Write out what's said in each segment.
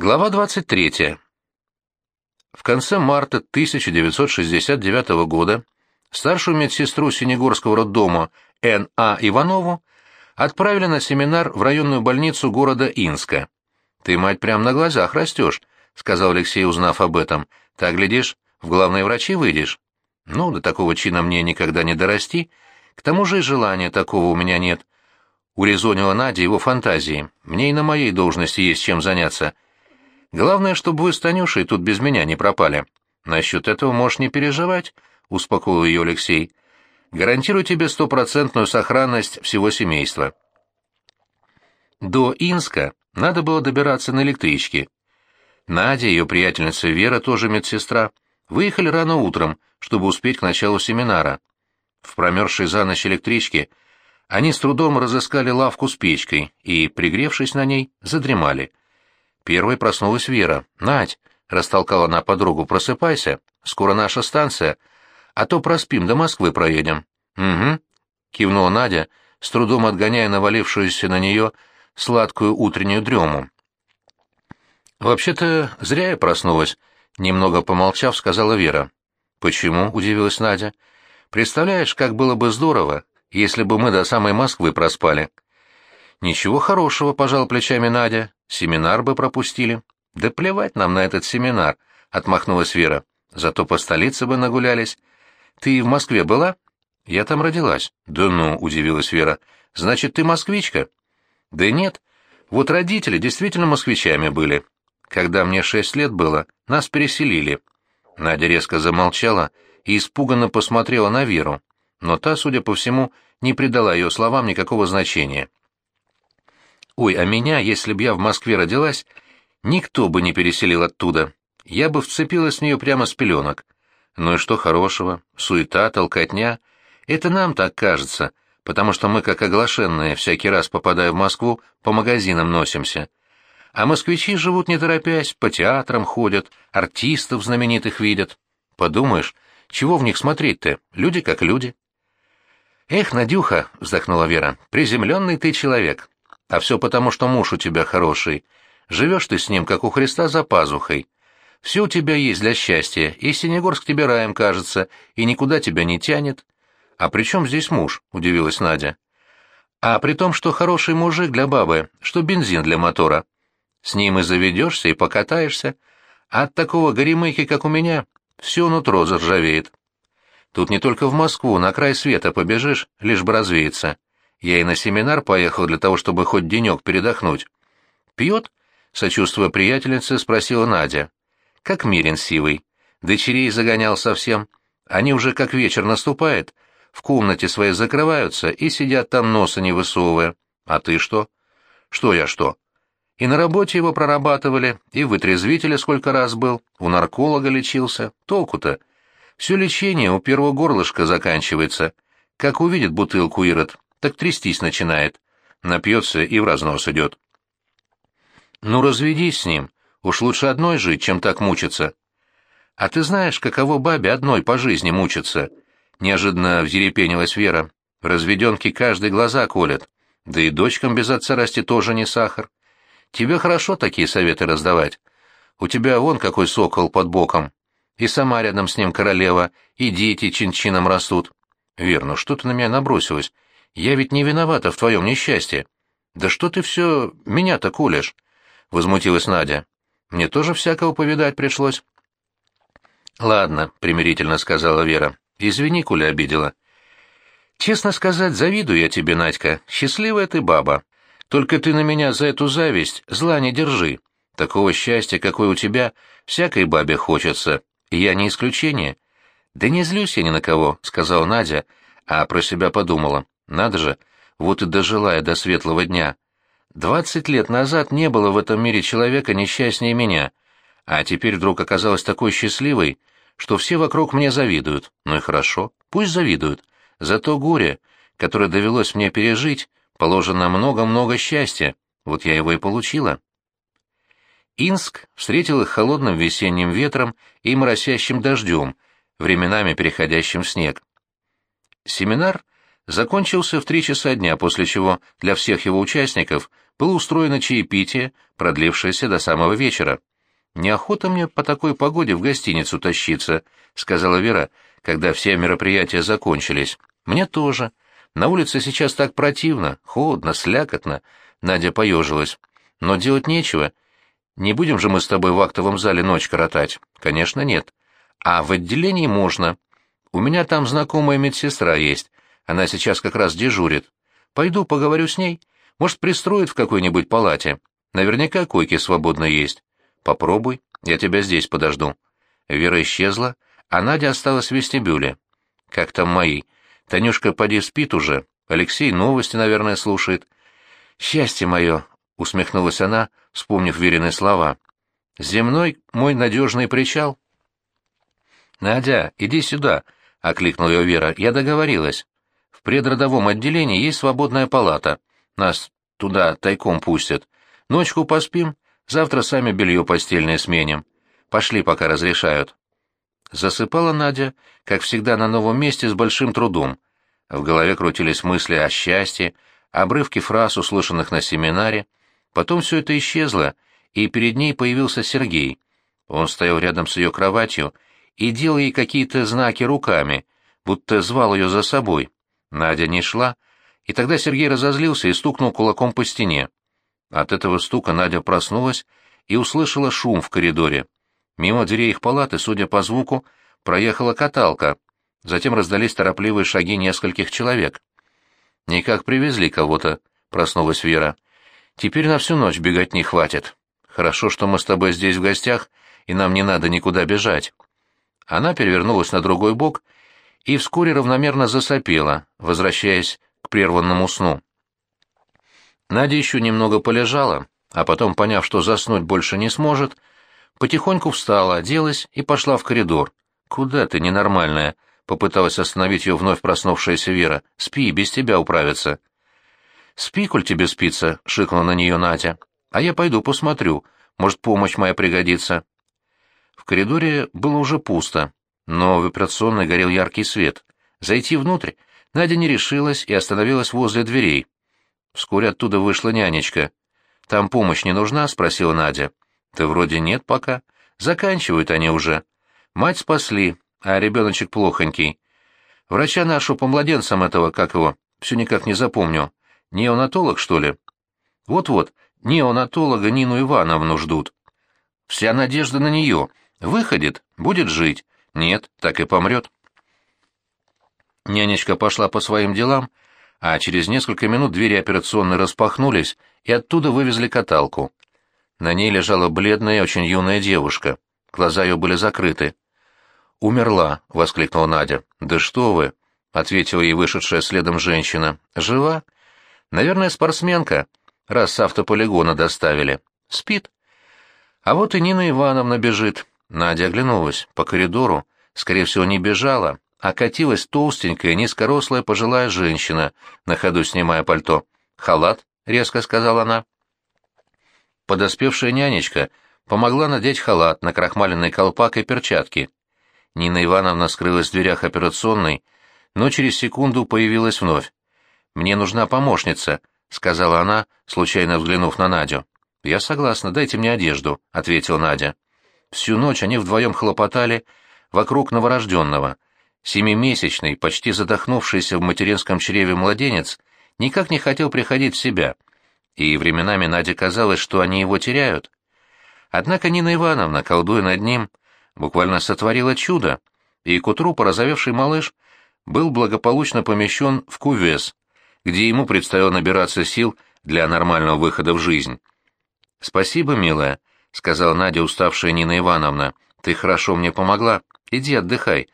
Глава 23. В конце марта 1969 года старшую медсестру Синегорского роддома Н.А. Иванову отправили на семинар в районную больницу города Инска. «Ты, мать, прямо на глазах растешь», — сказал Алексей, узнав об этом. «Так, глядишь, в главные врачи выйдешь». «Ну, до такого чина мне никогда не дорасти. К тому же и желания такого у меня нет». Урезонила Надя его фантазии. «Мне и на моей должности есть чем заняться». Главное, чтобы вы с Танюшей тут без меня не пропали. Насчет этого можешь не переживать, — успокоил ее Алексей. Гарантирую тебе стопроцентную сохранность всего семейства. До Инска надо было добираться на электричке. Надя ее приятельница Вера, тоже медсестра, выехали рано утром, чтобы успеть к началу семинара. В промерзшей за ночь электричке они с трудом разыскали лавку с печкой и, пригревшись на ней, задремали. Первой проснулась Вера. «Надь!» — растолкала она подругу. «Просыпайся. Скоро наша станция. А то проспим, до Москвы проедем». «Угу», — кивнула Надя, с трудом отгоняя навалившуюся на нее сладкую утреннюю дрему. «Вообще-то зря я проснулась», — немного помолчав, сказала Вера. «Почему?» — удивилась Надя. «Представляешь, как было бы здорово, если бы мы до самой Москвы проспали». «Ничего хорошего», — пожал плечами Надя. «Семинар бы пропустили». «Да плевать нам на этот семинар», — отмахнулась Вера. «Зато по столице бы нагулялись. Ты в Москве была?» «Я там родилась». «Да ну», — удивилась Вера. «Значит, ты москвичка?» «Да нет. Вот родители действительно москвичами были. Когда мне шесть лет было, нас переселили». Надя резко замолчала и испуганно посмотрела на Веру, но та, судя по всему, не придала ее словам никакого значения. Ой, а меня, если б я в Москве родилась, никто бы не переселил оттуда. Я бы вцепилась в нее прямо с пеленок. Ну и что хорошего? Суета, толкотня. Это нам так кажется, потому что мы, как оглашенные, всякий раз, попадая в Москву, по магазинам носимся. А москвичи живут не торопясь, по театрам ходят, артистов знаменитых видят. Подумаешь, чего в них смотреть-то? Люди как люди. «Эх, Надюха!» — вздохнула Вера. «Приземленный ты человек. А все потому, что муж у тебя хороший. Живешь ты с ним, как у Христа, за пазухой. Все у тебя есть для счастья, и Синегорск тебе раем кажется, и никуда тебя не тянет. А при чем здесь муж? — удивилась Надя. А при том, что хороший мужик для бабы, что бензин для мотора. С ним и заведешься, и покатаешься. А от такого горемыки, как у меня, все нутро заржавеет. Тут не только в Москву, на край света побежишь, лишь бы развеяться. Я и на семинар поехал для того, чтобы хоть денек передохнуть. «Пьет?» — сочувствуя приятельнице, спросила Надя. «Как Мирин сивый. Дочерей загонял совсем. Они уже как вечер наступает, в комнате своей закрываются и сидят там носа не высовывая. А ты что?» «Что я что?» И на работе его прорабатывали, и в вытрезвителе сколько раз был, у нарколога лечился. Толку-то? Все лечение у первого горлышка заканчивается. Как увидит бутылку Ирод, так трястись начинает. Напьется и в разнос идет. Ну, разведись с ним. Уж лучше одной жить, чем так мучиться. А ты знаешь, каково бабе одной по жизни мучиться? Неожиданно взерепенилась Вера. Разведенки каждый глаза колят. Да и дочкам без отца расти тоже не сахар. Тебе хорошо такие советы раздавать. У тебя вон какой сокол под боком. И сама рядом с ним королева, и дети чин-чином растут. Верно, что ты на меня набросилась? Я ведь не виновата в твоем несчастье. Да что ты все меня-то кулешь? — возмутилась Надя. Мне тоже всякого повидать пришлось. Ладно, — примирительно сказала Вера. Извини, Куля обидела. Честно сказать, завидую я тебе, Надька. Счастливая ты баба. Только ты на меня за эту зависть зла не держи. Такого счастья, какое у тебя, всякой бабе хочется. Я не исключение. Да не злюсь я ни на кого, — сказала Надя, а про себя подумала. Надо же, вот и дожила я до светлого дня. Двадцать лет назад не было в этом мире человека несчастнее меня, а теперь вдруг оказалась такой счастливой, что все вокруг мне завидуют. Ну и хорошо, пусть завидуют. Зато горе, которое довелось мне пережить, положено много-много счастья. Вот я его и получила. Инск встретил их холодным весенним ветром и моросящим дождем, временами переходящим в снег. Семинар закончился в три часа дня, после чего для всех его участников было устроено чаепитие, продлившееся до самого вечера. «Неохота мне по такой погоде в гостиницу тащиться», — сказала Вера, когда все мероприятия закончились. «Мне тоже. На улице сейчас так противно, холодно, слякотно». Надя поежилась. «Но делать нечего. Не будем же мы с тобой в актовом зале ночь коротать?» «Конечно, нет. А в отделении можно. У меня там знакомая медсестра есть. Она сейчас как раз дежурит. Пойду поговорю с ней. Может, пристроит в какой-нибудь палате. Наверняка койки свободно есть. Попробуй, я тебя здесь подожду». Вера исчезла, а Надя осталась в вестибюле. «Как там мои? Танюшка поди спит уже. Алексей новости, наверное, слушает». «Счастье мое!» — усмехнулась она, вспомнив веренные слова. «Земной мой надежный причал». «Надя, иди сюда!» — окликнула ее Вера. «Я договорилась. В предродовом отделении есть свободная палата. Нас туда тайком пустят. Ночку поспим, завтра сами белье постельное сменим. Пошли, пока разрешают». Засыпала Надя, как всегда, на новом месте с большим трудом. В голове крутились мысли о счастье, обрывки фраз, услышанных на семинаре. Потом все это исчезло, и перед ней появился Сергей. Он стоял рядом с ее кроватью и делал ей какие-то знаки руками, будто звал ее за собой. Надя не шла, и тогда Сергей разозлился и стукнул кулаком по стене. От этого стука Надя проснулась и услышала шум в коридоре. Мимо дверей их палаты, судя по звуку, проехала каталка. Затем раздались торопливые шаги нескольких человек. «Никак привезли кого-то», — проснулась Вера. «Теперь на всю ночь бегать не хватит. Хорошо, что мы с тобой здесь в гостях, и нам не надо никуда бежать». Она перевернулась на другой бок и вскоре равномерно засопела, возвращаясь к прерванному сну. Надя еще немного полежала, а потом, поняв, что заснуть больше не сможет, потихоньку встала, оделась и пошла в коридор. «Куда ты, ненормальная?» — попыталась остановить ее вновь проснувшаяся Вера. «Спи, без тебя управиться». «Спи, коль тебе спится», — шикнула на нее Надя. «А я пойду посмотрю. Может, помощь моя пригодится». В коридоре было уже пусто, но в операционной горел яркий свет. Зайти внутрь Надя не решилась и остановилась возле дверей. Вскоре оттуда вышла нянечка. «Там помощь не нужна?» — спросила Надя. «Да вроде нет пока. Заканчивают они уже. Мать спасли, а ребеночек плохонький. Врача нашу по младенцам этого, как его, все никак не запомню. Неонатолог, что ли? Вот-вот, неонатолога Нину Ивановну ждут. Вся надежда на нее. Выходит, будет жить. Нет, так и помрет». Нянечка пошла по своим делам, а через несколько минут двери операционной распахнулись, и оттуда вывезли каталку. На ней лежала бледная, очень юная девушка. Глаза ее были закрыты. «Умерла», — воскликнула Надя. «Да что вы!» — ответила ей вышедшая следом женщина. «Жива? Наверное, спортсменка, раз с автополигона доставили. Спит?» А вот и Нина Ивановна бежит. Надя оглянулась. По коридору, скорее всего, не бежала, а катилась толстенькая, низкорослая пожилая женщина, на ходу снимая пальто. «Халат?» — резко сказала она. Подоспевшая нянечка помогла надеть халат, на крахмаленный колпак и перчатки. Нина Ивановна скрылась в дверях операционной, но через секунду появилась вновь. «Мне нужна помощница», — сказала она, случайно взглянув на Надю. «Я согласна, дайте мне одежду», — ответила Надя. Всю ночь они вдвоем хлопотали вокруг новорожденного. Семимесячный, почти задохнувшийся в материнском чреве младенец, никак не хотел приходить в себя — и временами Наде казалось, что они его теряют. Однако Нина Ивановна, колдуя над ним, буквально сотворила чудо, и к утру порозовевший малыш был благополучно помещен в кувес, где ему предстояло набираться сил для нормального выхода в жизнь. «Спасибо, милая», — сказала Надя, уставшая Нина Ивановна. «Ты хорошо мне помогла. Иди отдыхай».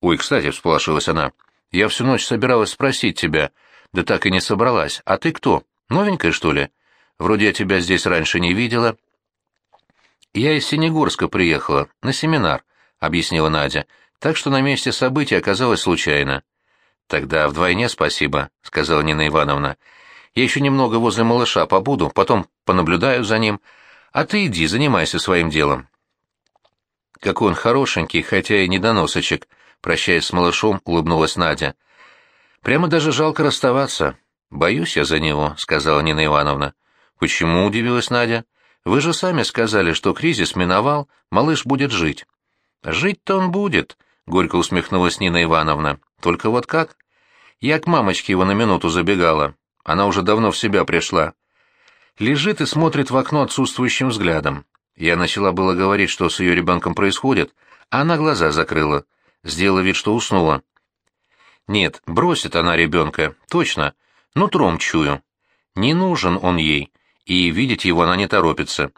«Ой, кстати», — всполошилась она, — «я всю ночь собиралась спросить тебя, да так и не собралась. А ты кто?» Новенькая, что ли? Вроде я тебя здесь раньше не видела. Я из Синегорска приехала, на семинар, объяснила Надя, так что на месте событий оказалось случайно. Тогда вдвойне спасибо, сказала Нина Ивановна. Я еще немного возле малыша побуду, потом понаблюдаю за ним, а ты иди, занимайся своим делом. Какой он хорошенький, хотя и недоносочек, прощаясь с малышом, улыбнулась Надя. Прямо даже жалко расставаться. «Боюсь я за него», — сказала Нина Ивановна. Почему, удивилась Надя? Вы же сами сказали, что кризис миновал, малыш будет жить. Жить-то он будет, горько усмехнулась Нина Ивановна. Только вот как? Я к мамочке его на минуту забегала. Она уже давно в себя пришла. Лежит и смотрит в окно отсутствующим взглядом. Я начала было говорить, что с ее ребенком происходит, а она глаза закрыла, сделала вид, что уснула. Нет, бросит она ребенка, точно, нутром чую. Не нужен он ей, и видеть его она не торопится.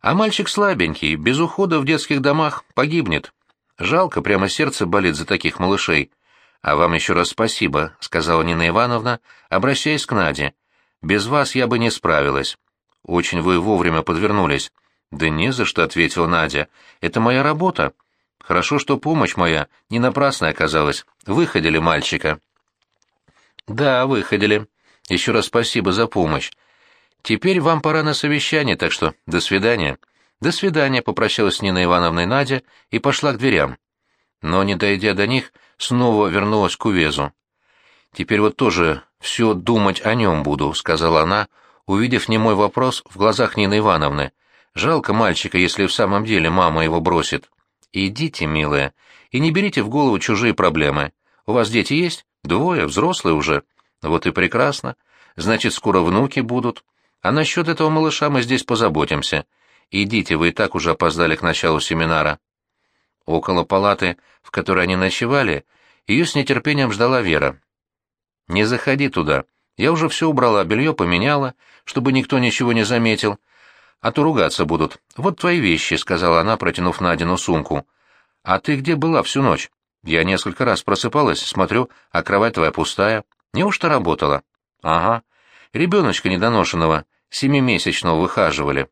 А мальчик слабенький, без ухода в детских домах погибнет. Жалко, прямо сердце болит за таких малышей. А вам еще раз спасибо, сказала Нина Ивановна, обращаясь к Наде. Без вас я бы не справилась. Очень вы вовремя подвернулись. Да не за что, ответила Надя. Это моя работа. Хорошо, что помощь моя не напрасная оказалась. Выходили мальчика. Да, выходили. Еще раз спасибо за помощь. Теперь вам пора на совещание, так что до свидания. До свидания, попрощалась с Ниной Ивановной Надя и пошла к дверям. Но, не дойдя до них, снова вернулась к увезу. Теперь вот тоже все думать о нем буду», — сказала она, увидев немой вопрос в глазах Нины Ивановны. «Жалко мальчика, если в самом деле мама его бросит. Идите, милая, и не берите в голову чужие проблемы. У вас дети есть? Двое, взрослые уже. Вот и прекрасно. Значит, скоро внуки будут. А насчет этого малыша мы здесь позаботимся. Идите, вы и так уже опоздали к началу семинара». Около палаты, в которой они ночевали, ее с нетерпением ждала Вера. «Не заходи туда. Я уже все убрала, белье поменяла, чтобы никто ничего не заметил. А то ругаться будут. Вот твои вещи», — сказала она, протянув Надину сумку. «А ты где была всю ночь? Я несколько раз просыпалась, смотрю, а кровать твоя пустая. Неужто работала?» «Ага. Ребеночка недоношенного, семимесячного выхаживали».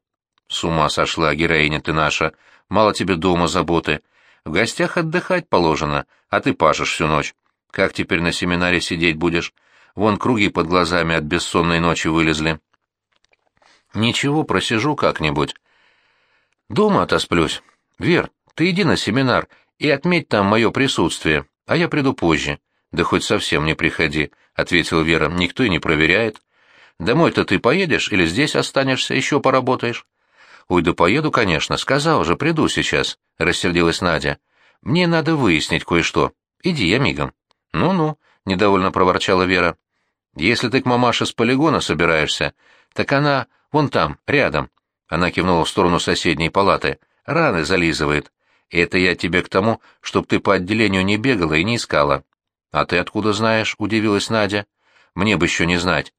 «С ума сошла, героиня ты наша. Мало тебе дома заботы. В гостях отдыхать положено, а ты пашешь всю ночь. Как теперь на семинаре сидеть будешь? Вон круги под глазами от бессонной ночи вылезли. Ничего, просижу как-нибудь. Дома отосплюсь. Вер, ты иди на семинар и отметь там мое присутствие, а я приду позже. Да хоть совсем не приходи, — ответила Вера, — никто и не проверяет. Домой-то ты поедешь или здесь останешься, еще поработаешь? Ой, да поеду, конечно, сказал же, приду сейчас, — рассердилась Надя. Мне надо выяснить кое-что. Иди, я мигом. «Ну-ну», — недовольно проворчала Вера. «Если ты к мамаше с полигона собираешься, так она вон там, рядом». Она кивнула в сторону соседней палаты. «Раны зализывает. Это я тебе к тому, чтоб ты по отделению не бегала и не искала». «А ты откуда знаешь?» — удивилась Надя. «Мне бы еще не знать».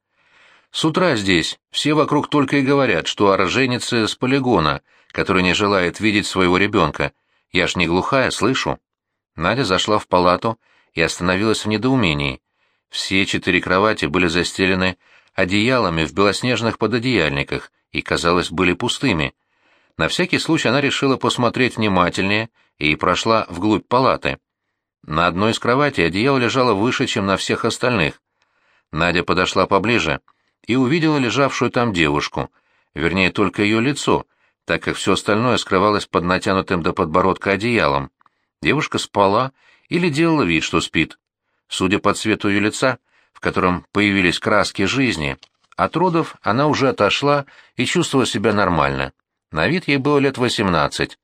«С утра здесь все вокруг только и говорят, что о роженице с полигона, который не желает видеть своего ребенка. Я ж не глухая, слышу». Надя зашла в палату и остановилась в недоумении. Все четыре кровати были застелены одеялами в белоснежных пододеяльниках и, казалось, были пустыми. На всякий случай она решила посмотреть внимательнее и прошла вглубь палаты. На одной из кроватей одеяло лежало выше, чем на всех остальных. Надя подошла поближе и увидела лежавшую там девушку, вернее, только ее лицо, так как все остальное скрывалось под натянутым до подбородка одеялом. Девушка спала или делала вид, что спит. Судя по цвету ее лица, в котором появились краски жизни, от родов она уже отошла и чувствовала себя нормально. На вид ей было лет восемнадцать.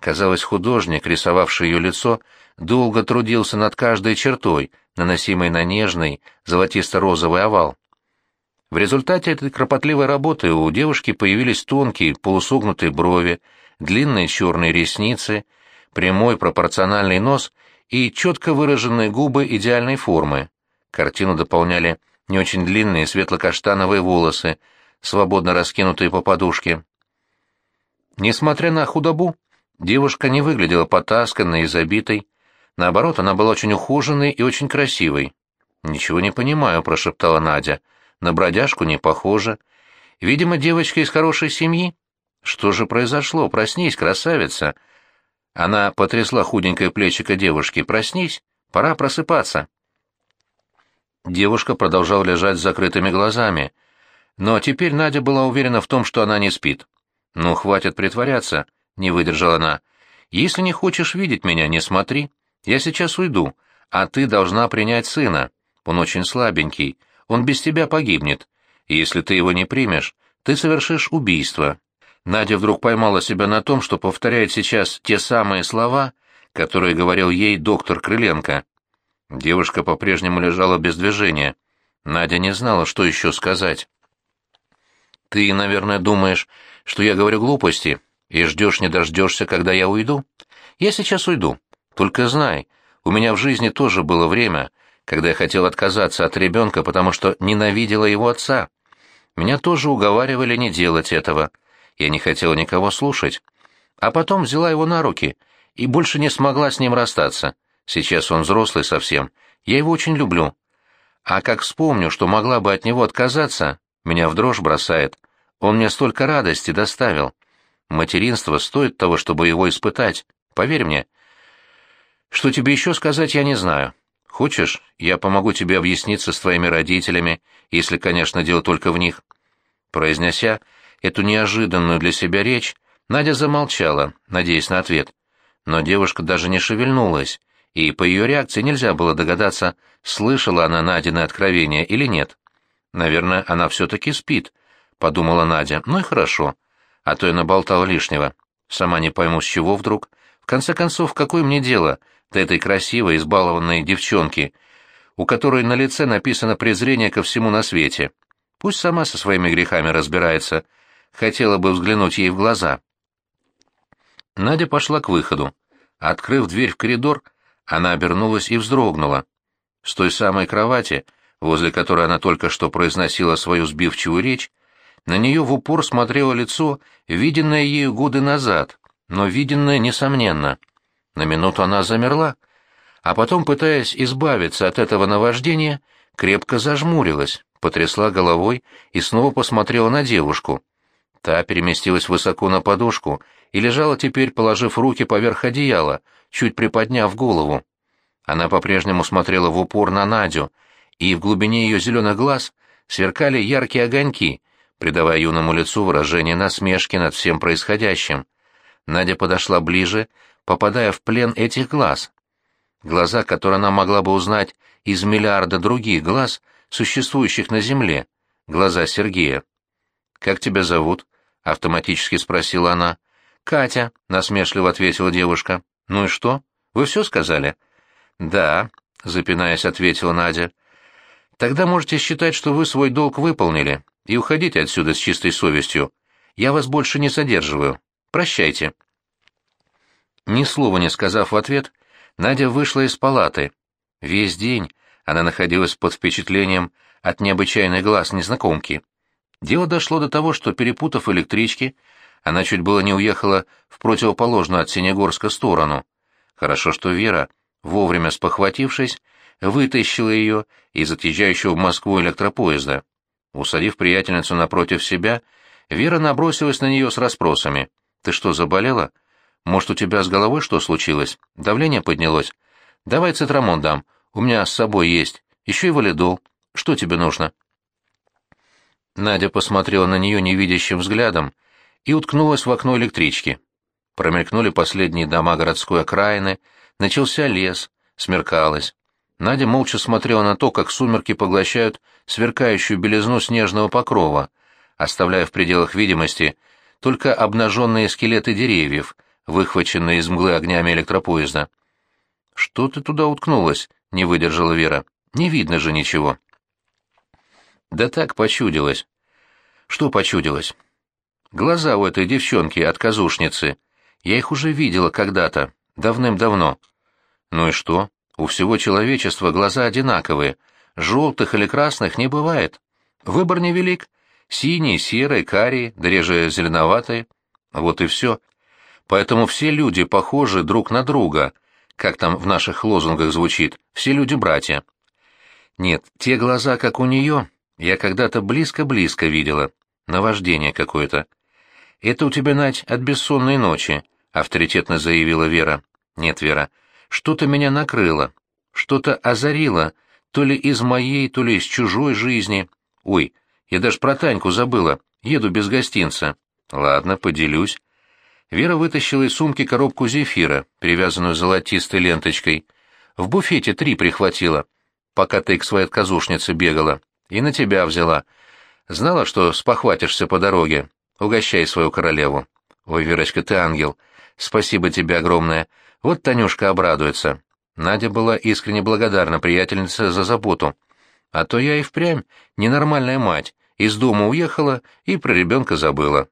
Казалось, художник, рисовавший ее лицо, долго трудился над каждой чертой, наносимой на нежный, золотисто-розовый овал. В результате этой кропотливой работы у девушки появились тонкие, полусогнутые брови, длинные черные ресницы, прямой пропорциональный нос и четко выраженные губы идеальной формы. Картину дополняли не очень длинные светло-каштановые волосы, свободно раскинутые по подушке. Несмотря на худобу, девушка не выглядела потасканной и забитой. Наоборот, она была очень ухоженной и очень красивой. «Ничего не понимаю», — прошептала Надя. «На бродяжку не похоже. Видимо, девочка из хорошей семьи. Что же произошло? Проснись, красавица!» Она потрясла худенькое плечико девушки. «Проснись, пора просыпаться». Девушка продолжала лежать с закрытыми глазами. Но теперь Надя была уверена в том, что она не спит. «Ну, хватит притворяться», — не выдержала она. «Если не хочешь видеть меня, не смотри. Я сейчас уйду, а ты должна принять сына. Он очень слабенький, он без тебя погибнет. И если ты его не примешь, ты совершишь убийство. Надя вдруг поймала себя на том, что повторяет сейчас те самые слова, которые говорил ей доктор Крыленко. Девушка по-прежнему лежала без движения. Надя не знала, что еще сказать. «Ты, наверное, думаешь, что я говорю глупости и ждешь не дождешься, когда я уйду? Я сейчас уйду. Только знай, у меня в жизни тоже было время, когда я хотел отказаться от ребенка, потому что ненавидела его отца. Меня тоже уговаривали не делать этого. Я не хотела никого слушать. А потом взяла его на руки и больше не смогла с ним расстаться. Сейчас он взрослый совсем. Я его очень люблю. А как вспомню, что могла бы от него отказаться, меня в дрожь бросает. Он мне столько радости доставил. Материнство стоит того, чтобы его испытать. Поверь мне. Что тебе еще сказать, я не знаю. Хочешь, я помогу тебе объясниться с твоими родителями, если, конечно, дело только в них. Произнеся эту неожиданную для себя речь, Надя замолчала, надеясь на ответ. Но девушка даже не шевельнулась, и по ее реакции нельзя было догадаться, слышала она Надины откровения или нет. «Наверное, она все-таки спит», — подумала Надя. «Ну и хорошо. А то я наболтала лишнего. Сама не пойму, с чего вдруг. В конце концов, какое мне дело до этой красивой, избалованной девчонки, у которой на лице написано презрение ко всему на свете? Пусть сама со своими грехами разбирается. Хотела бы взглянуть ей в глаза». Надя пошла к выходу. Открыв дверь в коридор, она обернулась и вздрогнула. С той самой кровати, возле которой она только что произносила свою сбивчивую речь, на нее в упор смотрело лицо, виденное ею годы назад, но виденное несомненно. На минуту она замерла, а потом, пытаясь избавиться от этого наваждения, крепко зажмурилась, потрясла головой и снова посмотрела на девушку. Та переместилась высоко на подушку и лежала теперь, положив руки поверх одеяла, чуть приподняв голову. Она по-прежнему смотрела в упор на Надю, и в глубине ее зеленых глаз сверкали яркие огоньки, придавая юному лицу выражение насмешки над всем происходящим. Надя подошла ближе, попадая в плен этих глаз. Глаза, которые она могла бы узнать из миллиарда других глаз, существующих на Земле, глаза Сергея. «Как тебя зовут?» — автоматически спросила она. «Катя», — насмешливо ответила девушка. «Ну и что? Вы все сказали?» «Да», — запинаясь, ответила Надя. «Тогда можете считать, что вы свой долг выполнили, и уходите отсюда с чистой совестью. Я вас больше не задерживаю. Прощайте». Ни слова не сказав в ответ, Надя вышла из палаты. Весь день она находилась под впечатлением от необычайных глаз незнакомки. Дело дошло до того, что, перепутав электрички, она чуть было не уехала в противоположную от Синегорска сторону. Хорошо, что Вера, вовремя спохватившись, вытащила ее из отъезжающего в Москву электропоезда. Усадив приятельницу напротив себя, Вера набросилась на нее с расспросами. «Ты что, заболела? Может, у тебя с головой что случилось? Давление поднялось? Давай цитрамон дам, у меня с собой есть. Еще и валидол. Что тебе нужно?» Надя посмотрела на нее невидящим взглядом и уткнулась в окно электрички. Промелькнули последние дома городской окраины, начался лес, смеркалось. Надя молча смотрела на то, как сумерки поглощают сверкающую белизну снежного покрова, оставляя в пределах видимости только обнаженные скелеты деревьев, выхваченные из мглы огнями электропоезда. «Что ты туда уткнулась?» — не выдержала Вера. «Не видно же ничего». «Да так почудилось». «Что почудилось?» Глаза у этой девчонки, отказушницы. Я их уже видела когда-то, давным-давно. Ну и что? У всего человечества глаза одинаковые. Желтых или красных не бывает. Выбор невелик. Синие, серые, карие, да реже зеленоватые. Вот и все. Поэтому все люди похожи друг на друга, как там в наших лозунгах звучит, все люди-братья. Нет, те глаза, как у нее, я когда-то близко-близко видела. Наваждение какое-то. «Это у тебя, Надь, от бессонной ночи», — авторитетно заявила Вера. «Нет, Вера, что-то меня накрыло, что-то озарило, то ли из моей, то ли из чужой жизни. Ой, я даже про Таньку забыла, еду без гостинца». «Ладно, поделюсь». Вера вытащила из сумки коробку зефира, привязанную золотистой ленточкой. В буфете три прихватила, пока ты к своей отказушнице бегала. И на тебя взяла. Знала, что спохватишься по дороге. Угощай свою королеву. Ой, Верочка, ты ангел. Спасибо тебе огромное. Вот Танюшка обрадуется. Надя была искренне благодарна приятельнице за заботу. А то я и впрямь ненормальная мать, из дома уехала и про ребенка забыла.